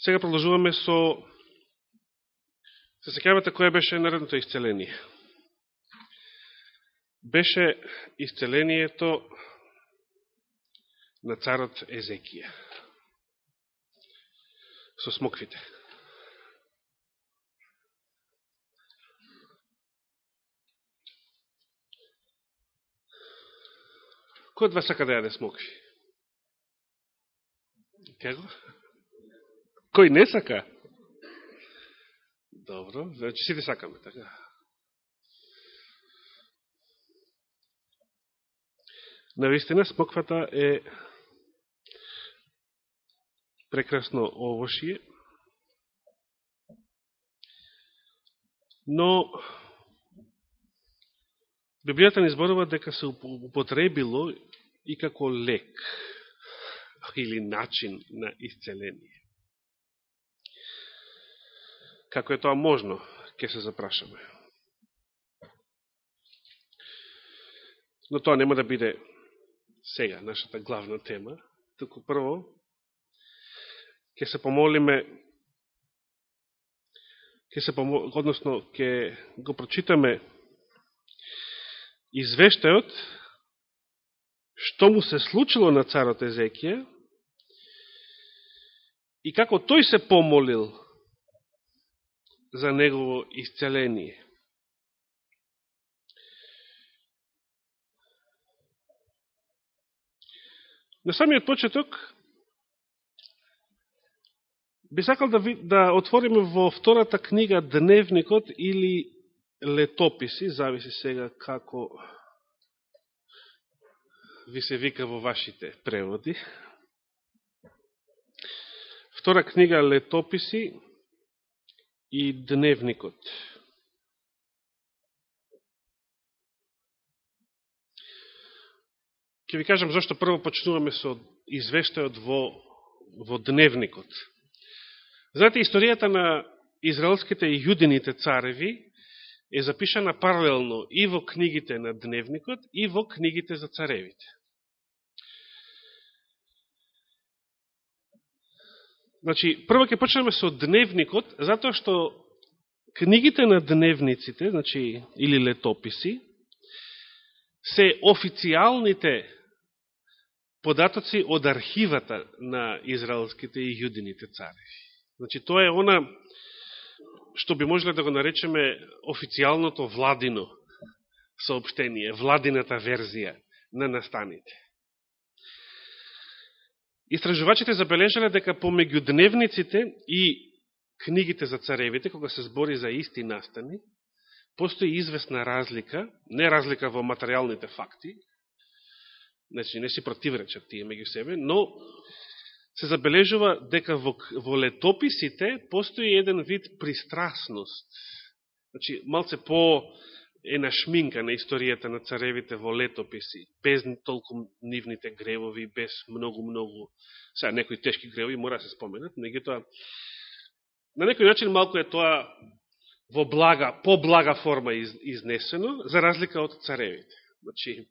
Сега продолжуваме со... Се секавате која беше наредното исцеление? Беше исцелението на царот Езекија. Со смоквите. Кој од вас сака да јаде смокви? Кего? Кој не сака? Добро, значи сите сакаме, така? Навистина, смоквата е прекрасно овошје, но Библијата ни зборува дека се употребило и како лек или начин на исцеление. Како е тоа можно, ќе се запрашаме. Но тоа нема да биде сега нашата главна тема, туку прво ќе се помолиме ќе се помол... односно ќе го прочитаме извештајот што му се случило на царот Езекија и како тој се помолил за негово исцеление. На самиот почеток би сакал да, ви, да отвориме во втората книга Дневникот или Летописи, зависи сега како ви се вика во вашите преводи. Втора книга Летописи и Дневникот. Ке ви кажам зашто прво почнуваме со извештајот во, во Дневникот. Знаете, историјата на израелските и јудините цареви е запишана паралелно и во книгите на Дневникот и во книгите за царевите. Значи, прво ќе почнеме со Дневникот, затоа што книгите на дневниците, значи, или летописи, се официјалните податоци од архивата на израелските и јудините цареви. Значи, тоа е она што би можеле да го наречеме официјалното владино сообщение, владината верзија на настаните. Истражувачите забележале дека помеѓу дневниците и книгите за царевите, кога се збори за исти настани, постои известна разлика, не разлика во материјалните факти, значи не си противречат тие меѓу себе, но се забележува дека во, во летописите постои еден вид пристрасност. Значи, малце по е на шминка на историјата на царевите во летописи, без толку нивните гревови, без многу-многу, сега некои тешки гревови мора да се споменат, тоа, на некој начин малку е тоа во блага, по блага форма из, изнесено, за разлика од царевите. Значи,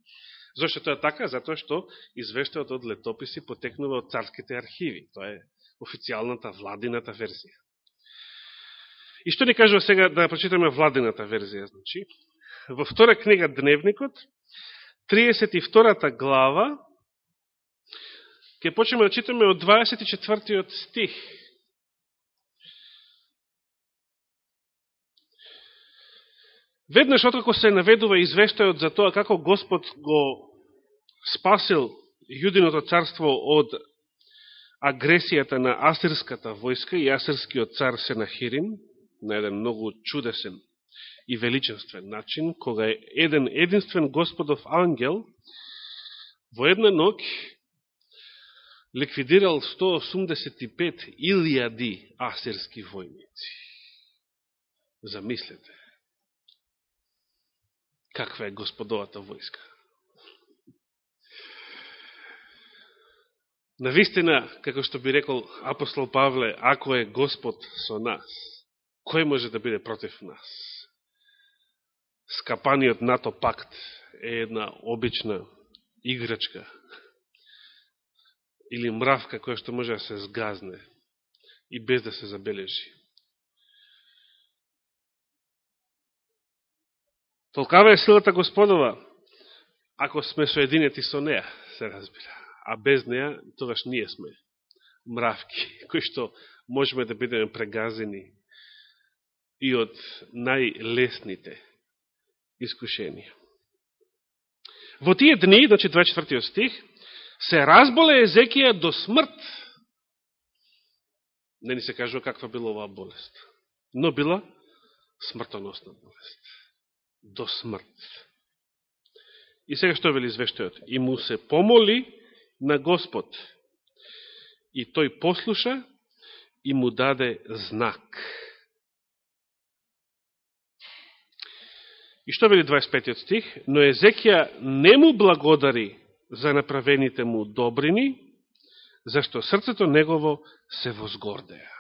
Зошто тоа е така? Затоа што извештајот од летописи потекнува од царските архиви. Тоа е официјалната владината верзија. И што ни кажува сега да прочитаме владината верзија? Значи, во втора книга Дневникот, 32 глава, ќе почнеме да читаме од 24 стих. Веднаш откако се наведува извештајот за тоа како Господ го спасил јудиното царство од агресијата на асирската војска и асирскиот цар Сенахирин, на еден многу чудесен и величествен начин, кога е еден единствен Господов ангел во една ног ликвидирал 185 илјади асирски војници. Замислете каква е господовата војска. Навистина, како што би рекол апостол Павле, ако е Господ со нас, кој може да биде против нас? Скапаниот НАТО пакт е една обична играчка или мравка која што може да се сгазне и без да се забележи. Толкава е силата Господова, ако сме соединети со неа се разбира. А без неа тогаш ние сме мравки, кои што можеме да бидеме прегазени и од најлесните Искушение. Во тие дни, значи 24 стих, се разболе Езекија до смрт. Не ни се кажува каква била оваа болест. Но била смртоносна болест. До смрт. И сега што вели извештајот? И му се помоли на Господ. И тој послуша и му даде знак. И што вели 25 стих? Но Езекија не му благодари за направените му добрини, зашто срцето негово се возгордеа.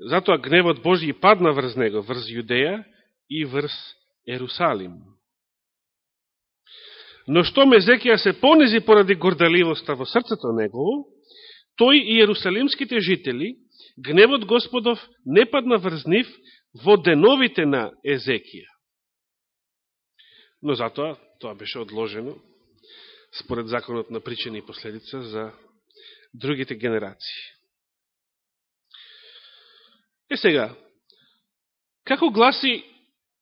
Затоа гневот Божи падна врз него, врз Јудеја и врз Ерусалим. Но што Мезекија се понизи поради гордаливоста во срцето негово, тој и Ерусалимските жители, гневот Господов не падна врз нив во деновите на Езекија. Но затоа тоа беше одложено според законот на причини и последица за другите генерации. Е сега, како гласи,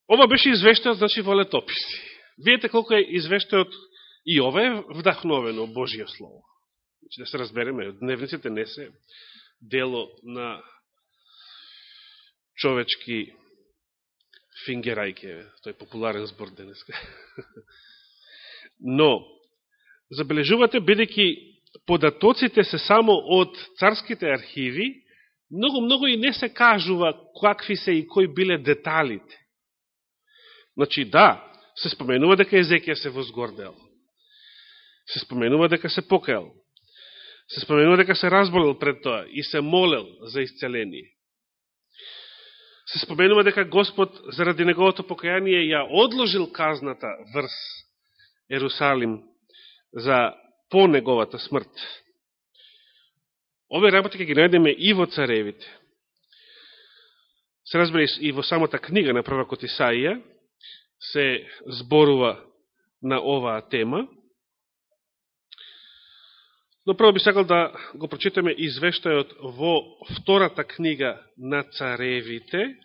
ова беше извештајот, значи, во летописи. Видете колко е извештајот и ова е вдахновено Божие Слово. Значи, да се разбереме, дневниците не се дело на човечки фингерајке, тој популарен збор денеска. Но, забележувате, бидеќи податоците се само од царските архиви, многу-многу и не се кажува какви се и кои биле деталите. Значи, да, се споменува дека Езекија се возгордел. Се споменува дека се покаял. Се споменува дека се разболел пред тоа и се молел за исцеление се споменува дека Господ заради неговото покаяние ја одложил казната врз Ерусалим за по неговата смрт. Овие работи ќе ги најдеме и во царевите. Се разбери и во самата книга на пророкот Исаија се зборува на оваа тема. Но прво би сакал да го прочитаме извештајот во втората книга на царевите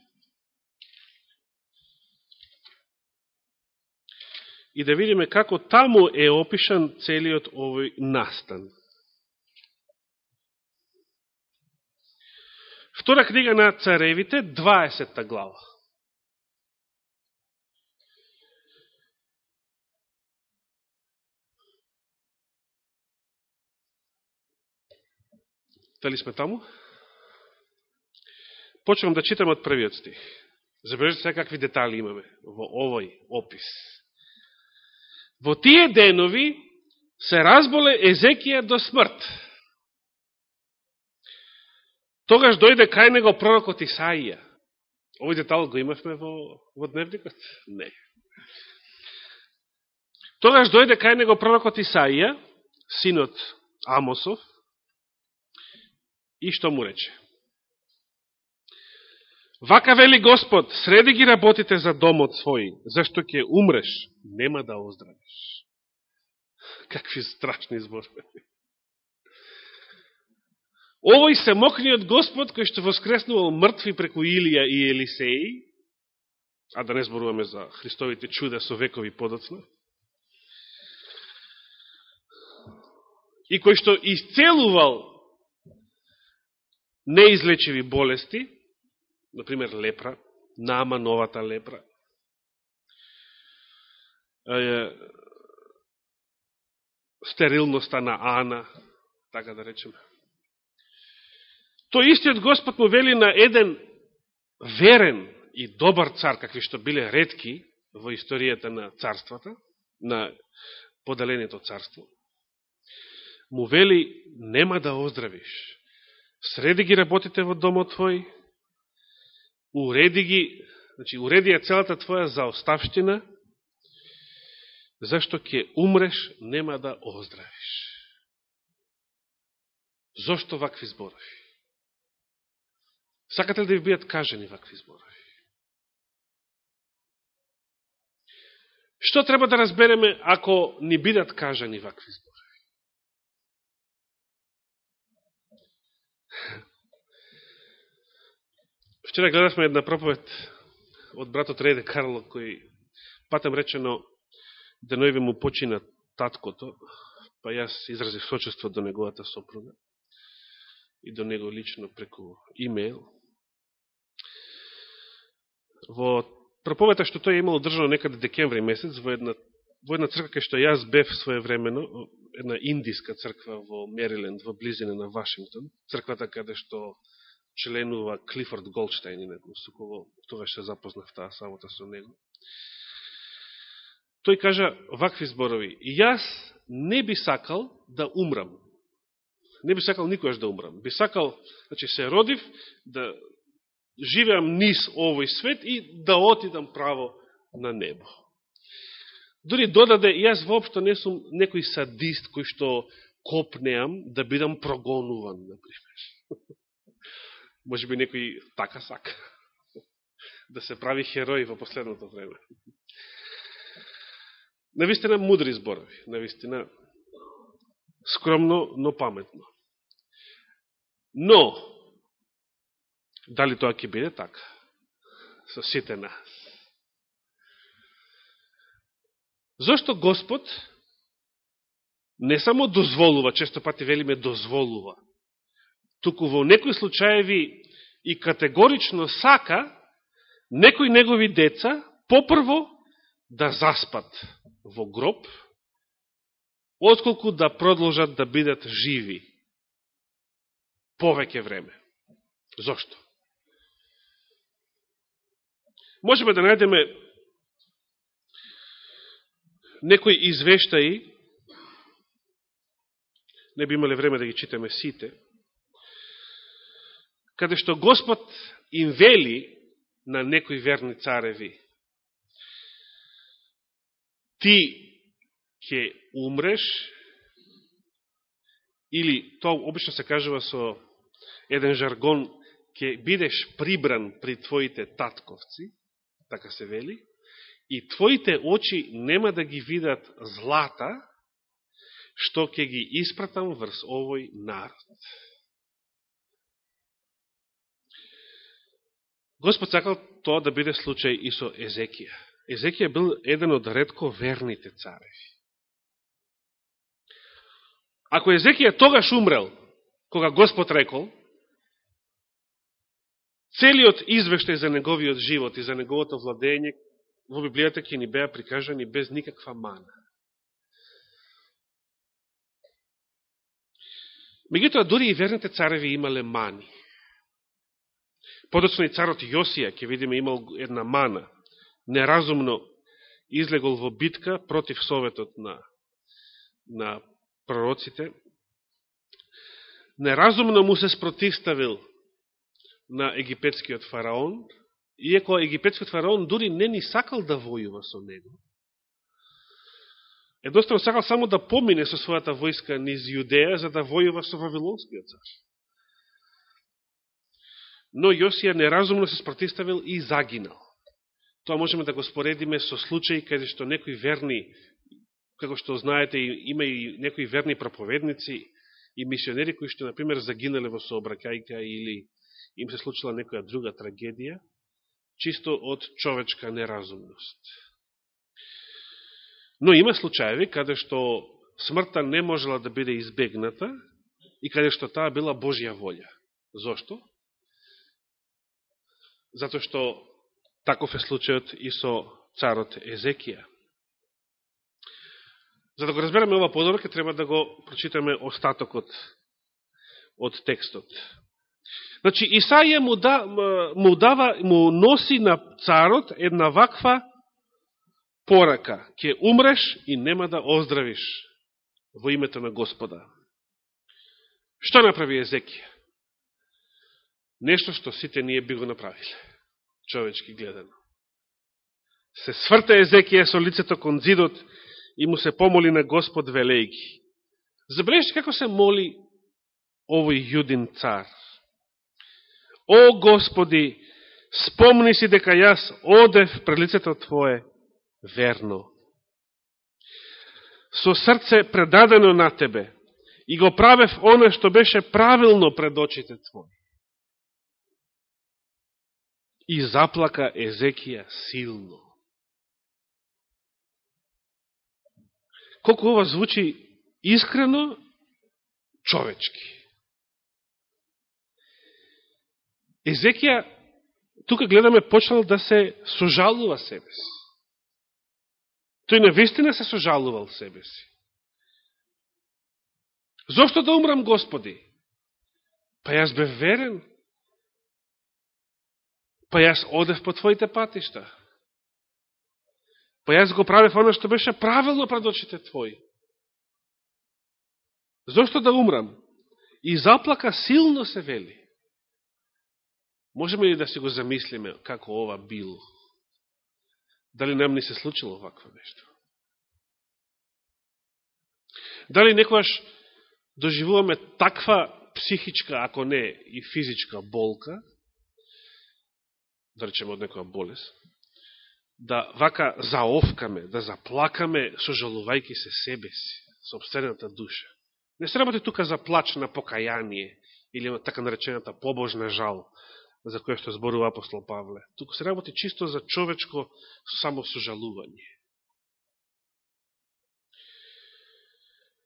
и да видиме како таму е опишан целиот овој настан. Втора книга на царевите, 20 глава. Дали сме таму? Почнем да читам од првиот стих. Забележите се какви детали имаме во овој опис. Во тие денови се разболе Езекија до смрт. Тогаш дојде кај него пророкот Исаија. Овој детал го имавме во, во дневникот? Не. Тогаш дојде кај него пророкот Исаија, синот Амосов, И што му рече? Вака вели Господ, среди ги работите за домот свој, зашто ќе умреш, нема да оздравиш. Какви страшни зборови. Овој се мокниот Господ, кој што воскреснувал мртви преку Илија и Елисеи, а да не зборуваме за Христовите чуда со векови подоцна, и кој што исцелувал неизлечиви болести, например лепра, нама новата лепра, стерилноста на Ана, така да речеме. Тој истиот Господ му вели на еден верен и добар цар, какви што биле редки во историјата на царствата, на поделението царство, му вели, нема да оздравиш среди ги работите во домот твој, уреди ги, значи уреди ја целата твоја заоставштина, зашто ќе умреш, нема да оздравиш. Зошто вакви зборови? Сакате ли да ви бидат кажени вакви зборови? Што треба да разбереме ако ни бидат кажани вакви зборови? Вчера гледавме една проповед од братот Реде Карло, кој патем речено денојве му почина таткото, па јас изразив сочество до неговата сопруга и до него лично преку имейл. Во проповета што тој е имало држано некаде декември месец во една, во една црква кај што јас бев своевремено, една индиска црква во Мериленд, во близина на Вашингтон, црквата каде што членува Клифорд Голдштейн, инаку кого тогаш се запознав таа самота со него. Тој кажа вакви зборови, јас не би сакал да умрам. Не би сакал никојаш да умрам. Би сакал, значи се родив, да живеам низ овој свет и да отидам право на небо. Дори додаде, јас воопшто не сум некој садист кој што копнеам да бидам прогонуван, например. Може би некој така сака. Да се прави херој во последното време. Навистина мудри зборови, навистина скромно, но паметно. Но, дали тоа ќе биде така? Со сите нас. Зошто Господ не само дозволува, често пати велиме дозволува, туку во некои случаеви и категорично сака некои негови деца попрво да заспат во гроб, отколку да продолжат да бидат живи повеќе време. Зошто? Можеме да најдеме некои извештаи, не би имале време да ги читаме сите, каде што Господ им вели на некои верни цареви ти ќе умреш, или тоа обично се кажува со еден жаргон, ќе бидеш прибран при твоите татковци, така се вели, и твоите очи нема да ги видат злата, што ќе ги испратам врз овој народ. Господ сакал тоа да биде случај и со Езекија. Езекија бил еден од редко верните цареви. Ако Езекија тогаш умрел, кога Господ рекол, целиот извештај за неговиот живот и за неговото владење во Библијата ќе ни беа прикажани без никаква мана. Меѓутоа, дури и верните цареви имале мани. Подоцна и царот Јосија, ќе видиме, имал една мана – неразумно излегол во битка против советот на, на пророците, неразумно му се спротивставил на египетскиот фараон, иеко египетскиот фараон дури не ни сакал да војува со него. Едноставно сакал само да помине со својата војска низ Јудеја за да војува со Вавилонскиот цар. Но Јосија неразумно се спротиставил и загинал. Тоа можеме да го споредиме со случај каде што некои верни, како што знаете, има и некои верни проповедници и мисионери кои што, например, загинале во сообракајка или им се случила некоја друга трагедија, чисто од човечка неразумност. Но има случаеви каде што смртта не можела да биде избегната и каде што таа била Божја волја. Зошто? Зато што Таков е случајот и со царот Езекија. За да го разбереме ова подобро, треба да го прочитаме остатокот од текстот. Значи, Исаија му, да, му, дава, му носи на царот една ваква порака. Ке умреш и нема да оздравиш во името на Господа. Што направи Езекија? Нешто што сите ние би го направиле човечки гледано. Се сврта Езекија со лицето кон зидот и му се помоли на Господ велејки. Забележите како се моли овој јудин цар. О Господи, спомни си дека јас одев пред лицето Твое верно. Со срце предадено на Тебе и го правев оно што беше правилно пред очите Твои. И заплака Езекија силно. Колко ова звучи искрено, човечки. Езекија, тука гледаме, почнал да се сожалува себе си. Тој навистина се сожалувал себе си. Зошто да умрам, Господи? Па јас бев верен. Па јас одев по Твоите патишта. Па јас го правев оно што беше правилно пред очите Твои. Зошто да умрам? И заплака силно се вели. Можеме ли да се го замислиме како ова било? Дали нам не се случило вакво нешто? Дали некојаш доживуваме таква психичка, ако не и физичка болка, да речеме од некоја болест, да вака заовкаме, да заплакаме, сожалувајки се себе си, собствената душа. Не се работи тука за плач на покаяние, или така наречената побожна жал, за која што зборува апостол Павле. Туку се работи чисто за човечко само сожалување.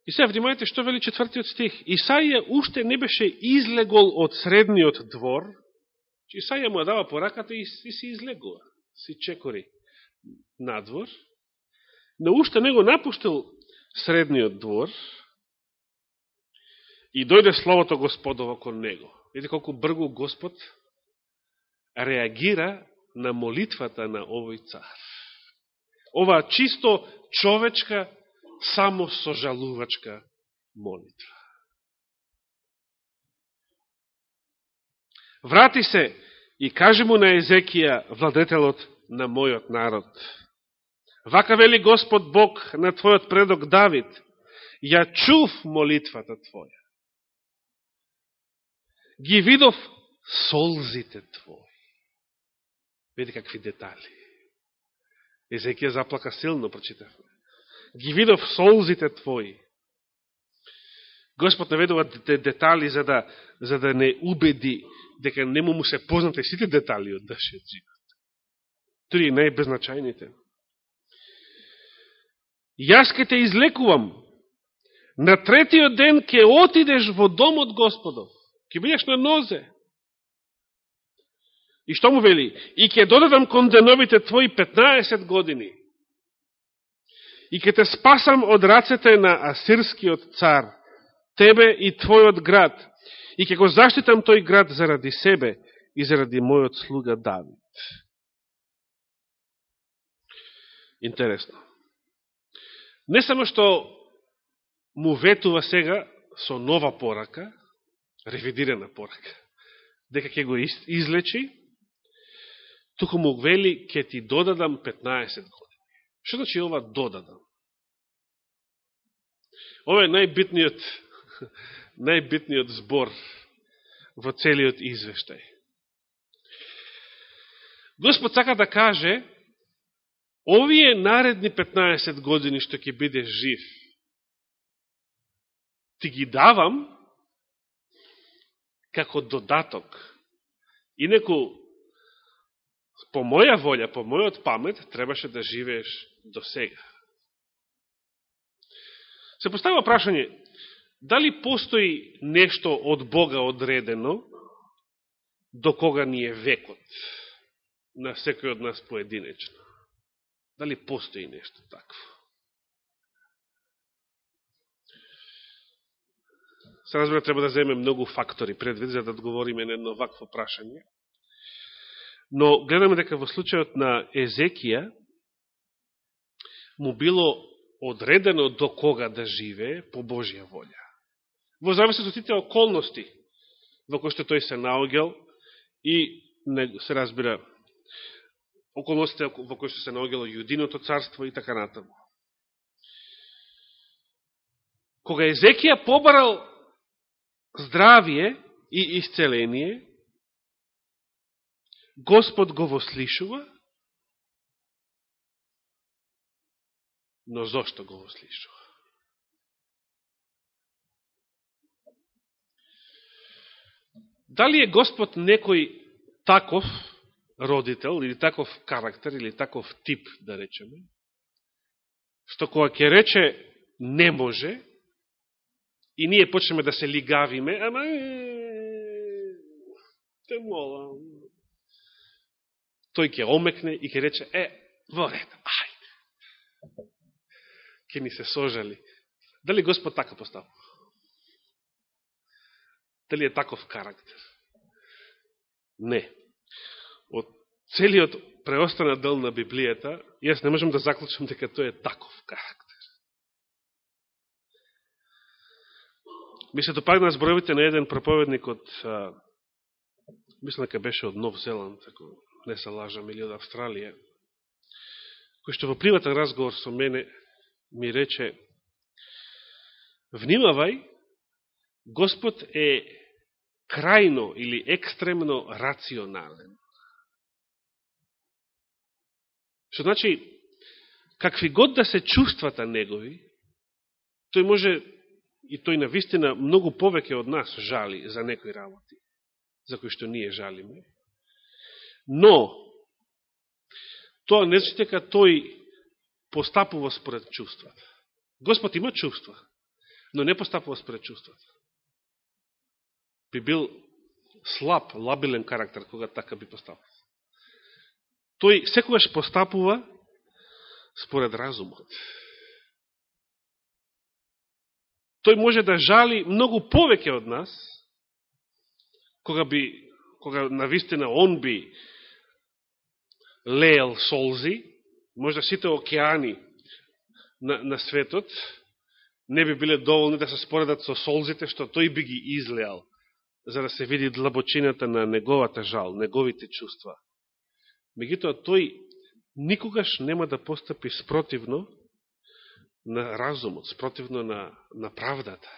И сега внимајте што вели четвртиот стих. Исаија уште не беше излегол од средниот двор, че Исаја му дава пораката и, и си излегува, си чекори надвор, но уште него напуштил средниот двор и дојде Словото Господово кон него. Видите колку бргу Господ реагира на молитвата на овој цар. Ова чисто човечка, само сожалувачка молитва. Врати се и кажи му на Езекија, владетелот на мојот народ. Вака вели Господ Бог на твојот предок Давид, ја чув молитвата твоја. Ги видов солзите твои. Види какви детали. Езекија заплака силно, прочитавме. Ги видов солзите твои. Господ наведува детали за да, за да не убеди дека нему му се познате сите детали од нашиот живот. Тури најбезначајните. Јас ке те излекувам. На третиот ден ке отидеш во домот Господов. Ке бидеш на нозе. И што му вели? И ќе додадам кон деновите твои 15 години. И ќе те спасам од рацете на асирскиот цар, тебе и твојот град. И ќе го заштитам тој град заради себе и заради мојот слуга Давид. Интересно. Не само што му ветува сега со нова порака, ревидирана порака, дека ќе го излечи, туку му вели, ќе ти додадам 15 години. Што значи ова додадам? Ова е најбитниот, најбитниот збор во целиот извештај. Господ сака да каже, овие наредни 15 години што ќе биде жив, ти ги давам како додаток. Инеку по моја волја, по мојот памет, требаше да живееш до сега. Се поставува прашање, дали постои нешто од Бога одредено, до кога ни е векот на секој од нас поединечно? Дали постои нешто такво? Се разбира, треба да земе многу фактори предвид, за да одговориме на едно вакво прашање. Но гледаме дека во случајот на Езекија му било одредено до кога да живее по Божја волја. Во зависност од сите околности во кои што тој се наогел и не, се разбира околностите во кои што се наогело Јудиното царство и така натаму. Кога Езекија побарал здравие и исцеление, Господ го вослишува, но зошто го вослишува? Дали е Господ некој таков родител, или таков карактер, или таков тип, да речеме, што кога ќе рече не може, и ние почнеме да се лигавиме, ама те молам. Тој ќе омекне и ќе рече, е, во ред, ајде. Ке ни се сожали. Дали Господ така поставува? Дали е таков карактер? Не. Од целиот преостана дел на Библијата, јас не можам да заклучам дека тој е таков карактер. Ми се допагна зборовите на еден проповедник од, а, мислам дека беше од Нов Зеланд, ако не се лажам, или од Австралија, кој што во приватен разговор со мене ми рече, внимавај, Господ е крајно или екстремно рационален. Што значи, какви год да се чувствата негови, тој може, и тој на вистина многу повеќе од нас жали за некои работи, за кои што ние жалиме. Но, тоа не значи дека тој постапува според чувствата. Господ има чувства, но не постапува според чувствата би бил слаб, лабилен карактер, кога така би постапува. Тој секогаш постапува според разумот. Тој може да жали многу повеќе од нас, кога би, кога навистина он би леел солзи, може да сите океани на, на светот не би биле доволни да се споредат со солзите што тој би ги излеал за да се види длабочината на неговата жал, неговите чувства. Мегутоа, тој никогаш нема да постапи спротивно на разумот, спротивно на, на правдата,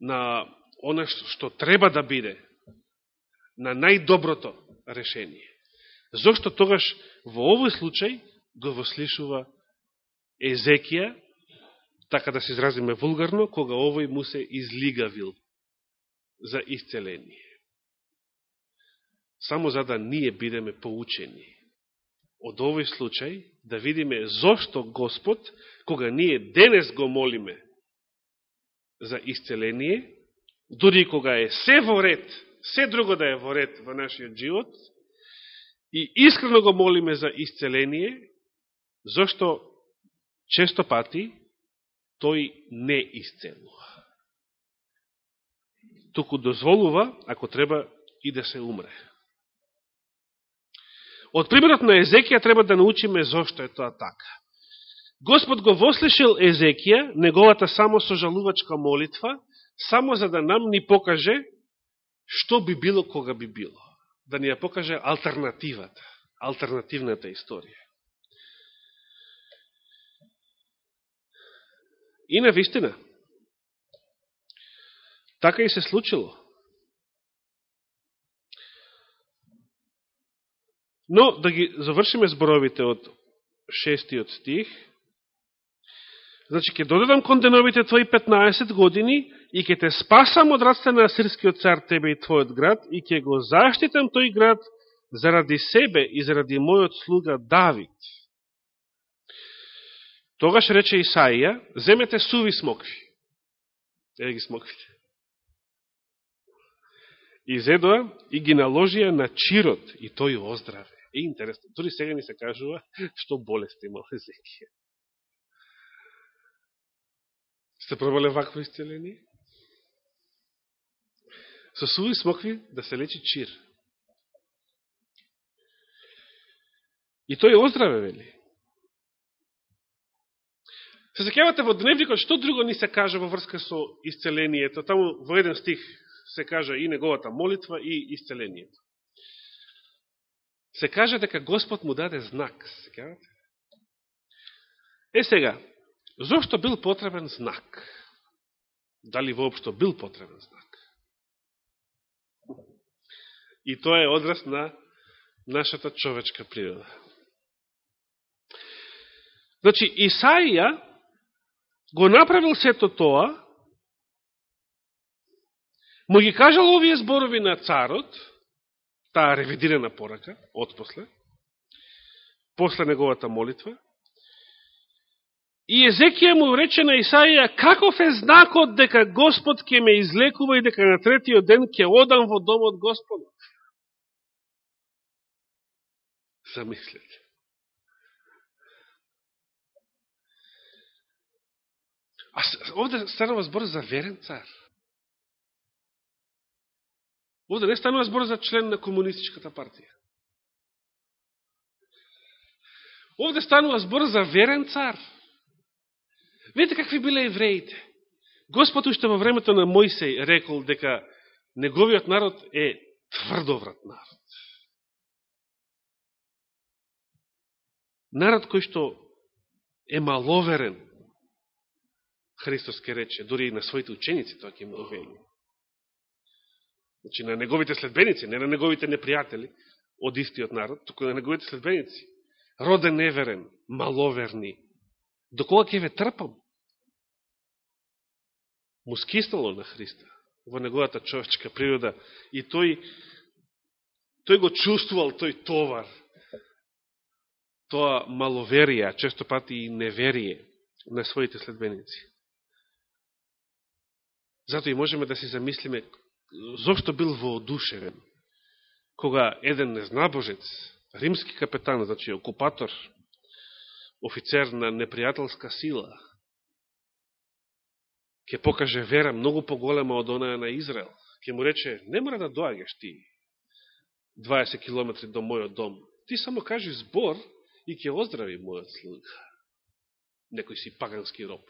на она што, што треба да биде, на најдоброто решение. Зошто тогаш во овој случај го вослишува Езекија, така да се изразиме вулгарно, кога овој му се излигавил за исцеление. Само за да ние бидеме поучени од овој случај, да видиме зошто Господ, кога ние денес го молиме за исцеление, дури кога е се во ред, се друго да е во ред во нашиот живот, и искрено го молиме за исцеление, зашто често пати тој не исцелува туку дозволува, ако треба, и да се умре. Од примерот на Езекија треба да научиме зошто е тоа така. Господ го вослешил Езекија, неговата само сожалувачка молитва, само за да нам ни покаже што би било кога би било. Да ни ја покаже алтернативата, алтернативната историја. И на вистина, Така и се случило. Но, да ги завршиме зборовите од шестиот стих, значи, ќе додадам кон деновите твои 15 години и ќе те спасам од радста на асирскиот цар тебе и твојот град и ќе го заштитам тој град заради себе и заради мојот слуга Давид. Тогаш рече Исаија, земете суви смокви. Еде ги смоквите изедоа и ги наложија на чирот и тој оздраве. Е интересно, дори сега ни се кажува што болест имал Езекија. Сте пробале вакво исцеление? Со суви смокви да се лечи чир. И тој оздраве, вели. Се закјавате во дневникот, што друго ни се каже во врска со исцелението? Таму во еден стих се кажа и неговата молитва и исцелението. Се кажа дека Господ му даде знак. Се Е сега, зошто бил потребен знак? Дали воопшто бил потребен знак? И тоа е одраз на нашата човечка природа. Значи, Исаија го направил сето тоа, му ги кажал овие зборови на царот, таа ревидирана порака, отпосле, после неговата молитва, И Езекија му рече на Исаија, каков е знакот дека Господ ќе ме излекува и дека на третиот ден ќе одам во домот Господа? Замислете. А овде станува збор за верен цар. Овде да не станува збор за член на комунистичката партија. Овде станува збор за верен цар. Видите какви биле евреите. Господ уште во времето на Мојсей рекол дека неговиот народ е тврдоврат народ. Народ кој што е маловерен, Христос ке рече, дори и на своите ученици тоа ќе му вели. Значи на неговите следбеници, не на неговите непријатели од истиот народ, туку на неговите следбеници. Роден неверен, маловерни. До кога ќе ве трпам? му скиснало на Христа во неговата човечка природа и тој тој го чувствувал тој товар тоа маловерие, често пати и неверие на своите следбеници. Зато и можеме да си замислиме зошто бил воодушевен кога еден незнабожец, римски капетан, значи окупатор, офицер на непријателска сила, ќе покаже вера многу поголема од она на Израел. Ке му рече, не мора да доаѓаш ти 20 километри до мојот дом. Ти само кажи збор и ќе оздрави мојот слуга. Некој си пагански роб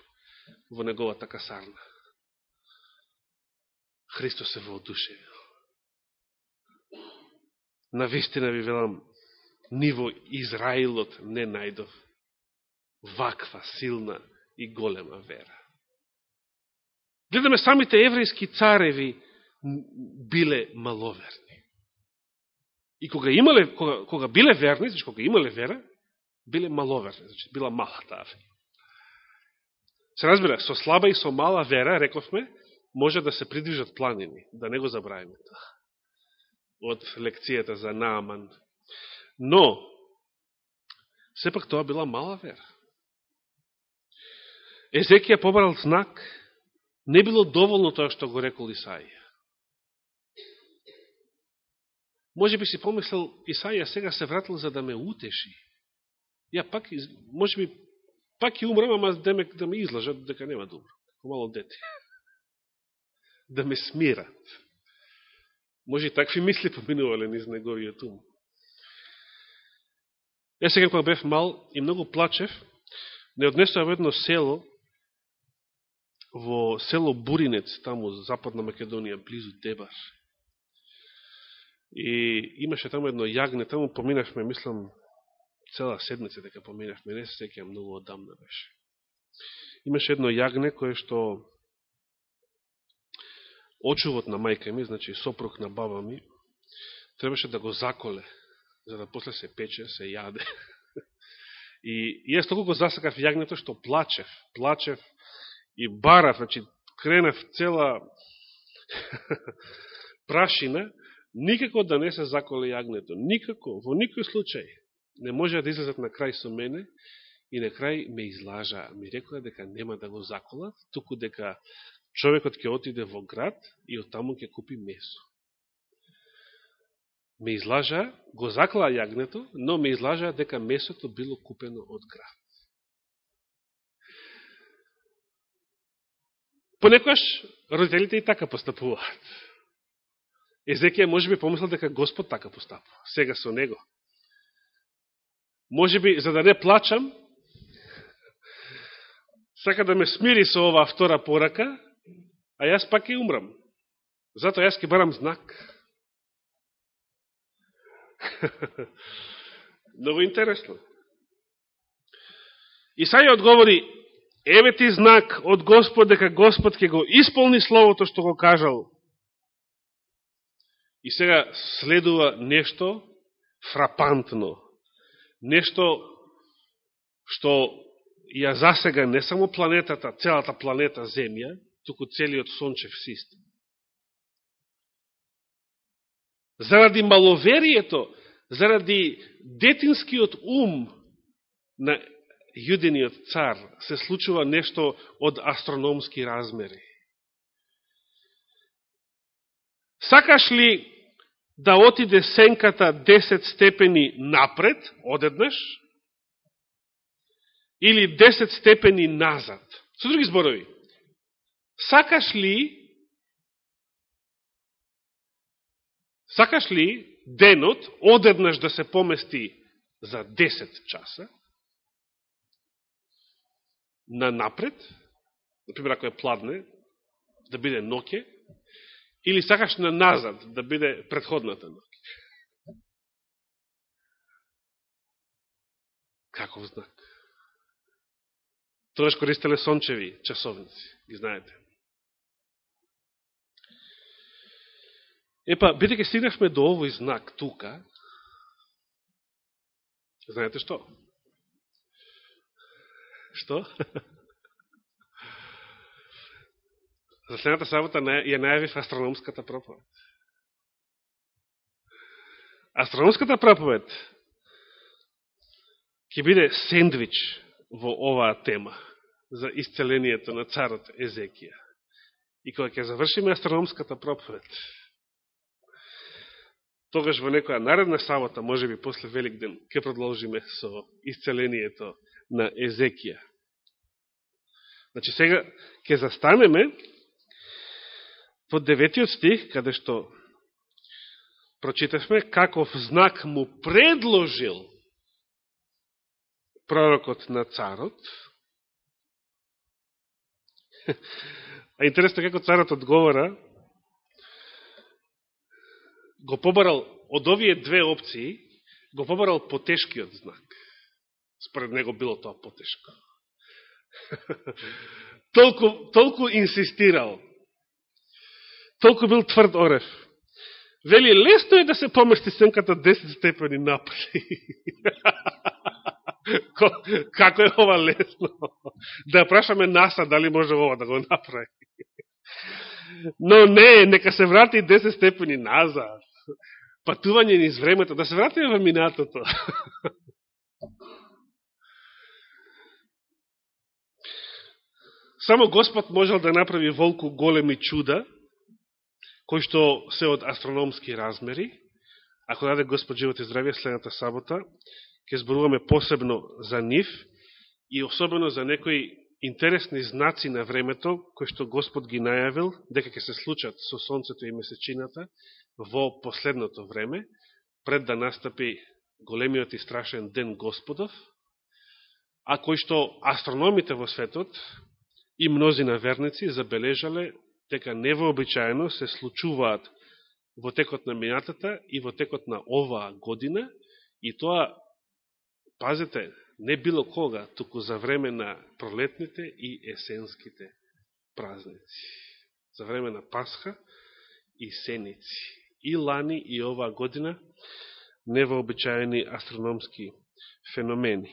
во неговата касарна. Христос се воодушевил. На вистина ви велам, ниво Израилот не најдов ваква силна и голема вера. Гледаме самите еврејски цареви биле маловерни. И кога имале, кога, кога биле верни, значи кога имале вера, биле маловерни, значи била мала таа вера. Се разбира, со слаба и со мала вера, рековме, може да се придвижат планини, да не го забравиме тоа. Од лекцијата за Нааман. Но, сепак тоа била мала вера. Езекија побрал знак не било доволно тоа што го рекол Исаија. Може би си помислил, Исаија сега се вратил за да ме утеши. Ја пак, може би, пак и умрам, ама да ме, да ме излажат дека нема добро. Како мало дете да ме смират. Може и такви мисли поминувале низ неговиот ум. Е сега кога бев мал и многу плачев, не однесува во едно село, во село Буринец, таму западна Македонија, близу Дебар. И имаше таму едно јагне, таму поминавме, мислам, цела седмица дека поминавме, не се секија многу одамна беше. Имаше едно јагне кое што очувот на мајка ми, значи сопруг на баба ми, требаше да го заколе, за да после се пече, се јаде. И јас толку го засакав јагнето што плачев, плачев, и барав, значи кренев цела прашина, никако да не се заколе јагнето. Никако, во никој случај. Не може да излезат на крај со мене и на крај ме излажа. Ми рекоа дека нема да го заколат, туку дека човекот ќе отиде во град и од таму ќе купи месо. Ме излажа, го заклаа јагнето, но ме излажа дека месото било купено од град. Понекојаш родителите и така постапуваат. Езекија може би помислил дека Господ така постапува. Сега со него. Може би, за да не плачам, сака да ме смири со оваа втора порака, а јас пак ќе умрам. затоа јас ќе барам знак. Много интересно. Исаја одговори, Еве ти знак од Господ дека Господ ќе го исполни словото што го кажал. И сега следува нешто фрапантно, нешто што ја засега не само планетата, целата планета Земја, туку целиот сончев систем. Заради маловерието, заради детинскиот ум на јудениот цар, се случува нешто од астрономски размери. Сакаш ли да отиде сенката 10 степени напред, одеднаш, или 10 степени назад? Со други зборови, сакаш ли Сакаш ли денот одеднаш да се помести за 10 часа на напред, например ако е пладне, да биде ноке, или сакаш на назад да биде предходната ноке? Каков знак? Тоа користеле сончеви часовници, ги знаете. Епа, бидеќи стигнахме до овој знак тука, знаете што? Што? За следната сабота ја најавив астрономската проповед. Астрономската проповед ќе биде сендвич во оваа тема за исцелението на царот Езекија. И кога ќе завршиме астрономската проповед, тогаш во некоја наредна сабота, може би после Велик ден, ќе продолжиме со исцелението на Езекија. Значи сега ќе застанеме под деветиот стих, каде што прочитавме каков знак му предложил пророкот на царот. А интересно како царот одговора го побарал од овие две опции, го побарал потешкиот знак. Според него било тоа потешко. толку, толку инсистирал. Толку бил тврд орев. Вели, лесно е да се помести сенката 10 степени напали. Како е ова лесно? Да прашаме НАСА дали може ова да го направи. Но не, нека се врати 10 степени назад патување низ времето, да се вратиме во минатото. Само Господ можел да направи волку големи чуда, кои што се од астрономски размери. Ако даде Господ живот и здравје следната сабота, ќе зборуваме посебно за нив и особено за некои интересни знаци на времето, кои што Господ ги најавил, дека ќе се случат со Сонцето и Месечината, во последното време, пред да настапи големиот и страшен ден Господов, а кој што астрономите во светот и мнози наверници забележале дека невообичаено се случуваат во текот на минатата и во текот на оваа година, и тоа, пазете, не било кога, туку за време на пролетните и есенските празници. За време на Пасха и Сеници и лани и оваа година невообичаени астрономски феномени.